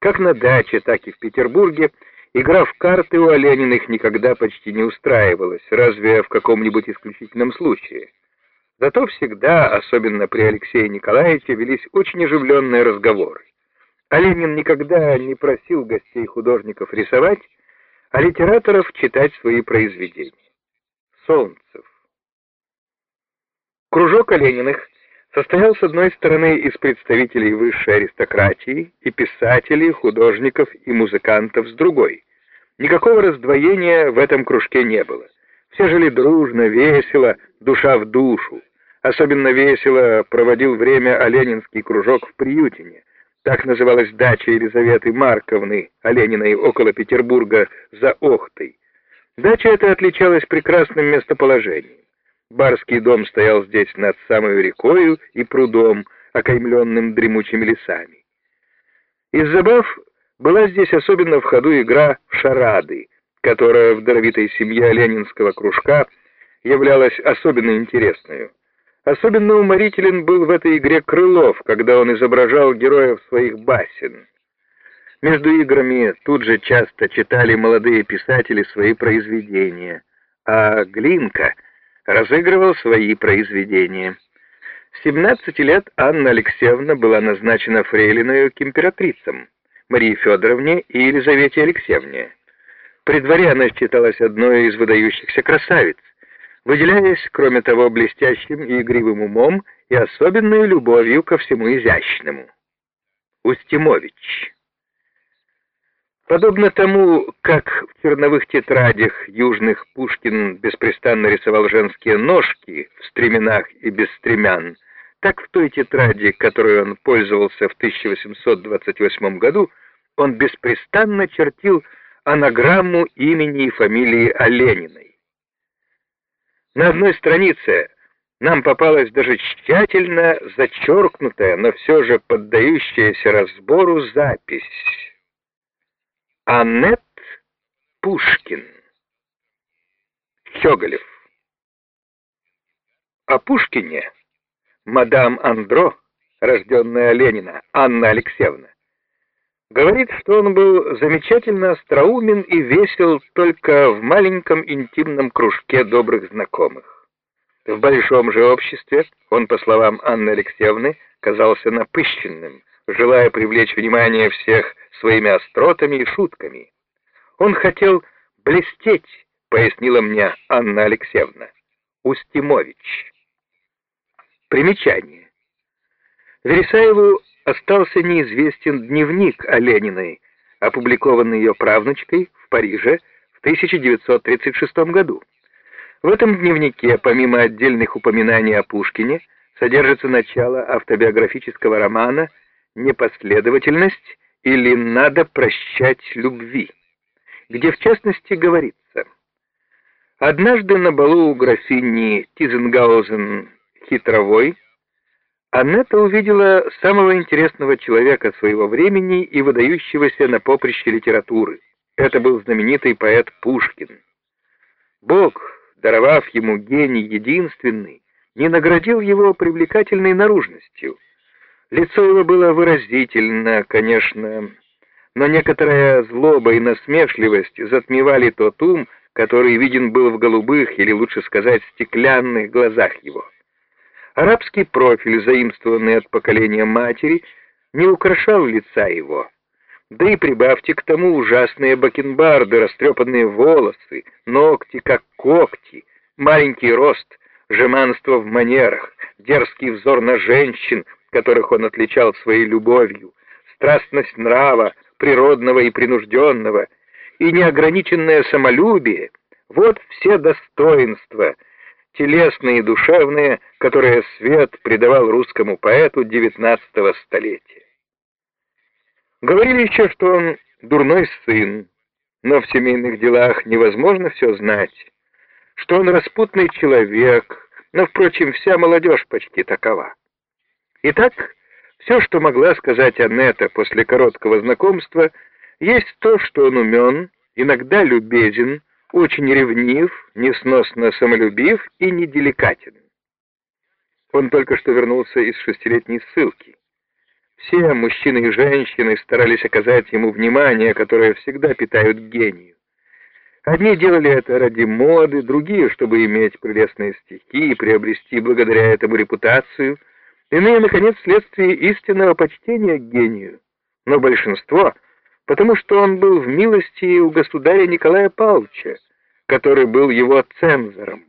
Как на даче, так и в Петербурге игра в карты у Олениных никогда почти не устраивалась, разве в каком-нибудь исключительном случае. Зато всегда, особенно при Алексее Николаевиче, велись очень оживленные разговоры. Оленин никогда не просил гостей художников рисовать, а литераторов читать свои произведения. Солнцев. Кружок Олениных состоял с одной стороны из представителей высшей аристократии и писателей, художников и музыкантов с другой. Никакого раздвоения в этом кружке не было. Все жили дружно, весело, душа в душу. Особенно весело проводил время Оленинский кружок в Приютине. Так называлась дача Елизаветы Марковны Олениной около Петербурга за Охтой. Дача эта отличалась прекрасным местоположением. Барский дом стоял здесь над самой рекою и прудом, окаймленным дремучими лесами. Из забав была здесь особенно в ходу игра в шарады, которая в даровитой семье ленинского кружка являлась особенно интересной. Особенно уморителен был в этой игре Крылов, когда он изображал героев своих басен. Между играми тут же часто читали молодые писатели свои произведения, а Глинка — разыгрывал свои произведения. С 17 лет Анна Алексеевна была назначена фрейлиною к императрицам, Марии Федоровне и Елизавете Алексеевне. При дворе она считалась одной из выдающихся красавиц, выделяясь, кроме того, блестящим и игривым умом и особенной любовью ко всему изящному. Устимович Подобно тому, как в черновых тетрадях южных Пушкин беспрестанно рисовал женские ножки в стременах и без стремян, так в той тетради, которой он пользовался в 1828 году, он беспрестанно чертил анаграмму имени и фамилии Олениной. На одной странице нам попалась даже тщательно зачеркнутая, но все же поддающаяся разбору запись Аннет Пушкин. Щеголев. О Пушкине мадам Андро, рожденная Ленина, Анна Алексеевна, говорит, что он был замечательно остроумен и весел только в маленьком интимном кружке добрых знакомых. В большом же обществе он, по словам Анны Алексеевны, казался напыщенным, желая привлечь внимание всех своими остротами и шутками. Он хотел блестеть, пояснила мне Анна Алексеевна. Устимович. Примечание. Вересаеву остался неизвестен дневник о Лениной, опубликованный ее правнучкой в Париже в 1936 году. В этом дневнике, помимо отдельных упоминаний о Пушкине, содержится начало автобиографического романа «Непоследовательность» или «Надо прощать любви», где в частности говорится «Однажды на балу у графини Тизенгаузен Хитровой Аннета увидела самого интересного человека своего времени и выдающегося на поприще литературы. Это был знаменитый поэт Пушкин. Бог, даровав ему гений единственный, не наградил его привлекательной наружностью — Лицо его было выразительно, конечно, но некоторая злоба и насмешливость затмевали тот ум, который виден был в голубых, или лучше сказать, стеклянных глазах его. Арабский профиль, заимствованный от поколения матери, не украшал лица его. Да и прибавьте к тому ужасные бакенбарды, растрепанные волосы, ногти как когти, маленький рост, жеманство в манерах, дерзкий взор на женщин, которых он отличал своей любовью, страстность нрава, природного и принужденного, и неограниченное самолюбие — вот все достоинства, телесные и душевные, которые свет придавал русскому поэту XIX столетия. Говорили еще, что он дурной сын, но в семейных делах невозможно все знать, что он распутный человек, но, впрочем, вся молодежь почти такова. Итак, все, что могла сказать Аннета после короткого знакомства, есть то, что он умен, иногда любезен, очень ревнив, несносно самолюбив и неделикатен. Он только что вернулся из шестилетней ссылки. Все мужчины и женщины старались оказать ему внимание, которое всегда питают гению. Одни делали это ради моды, другие, чтобы иметь прелестные стихи и приобрести благодаря этому репутацию, иные, наконец, вследствие истинного почтения к гению. Но большинство, потому что он был в милости у государя Николая Павловича, который был его цензором.